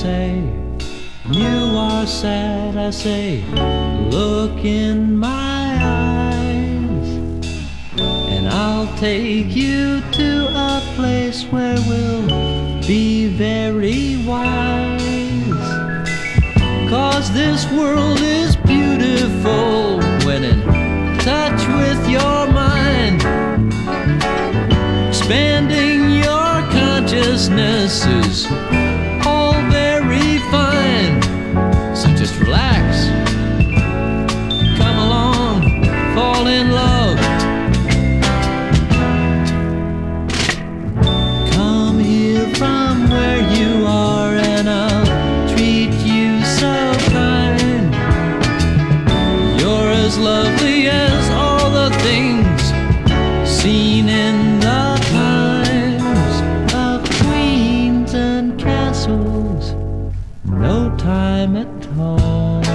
say you are sad, I say, look in my eyes, and I'll take you to a place where we'll be very wise. Cause this world is beautiful when in touch with your mind. Expanding your consciousness is I'm at home.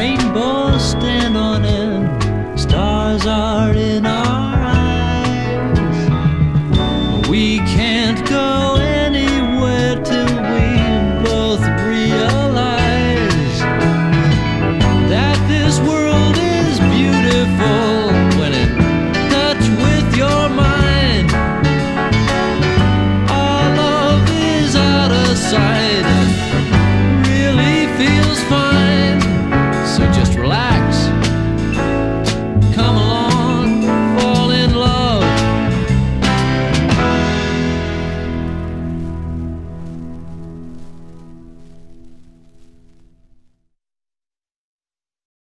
rainbows stand on end, stars are in our eyes. We can't go.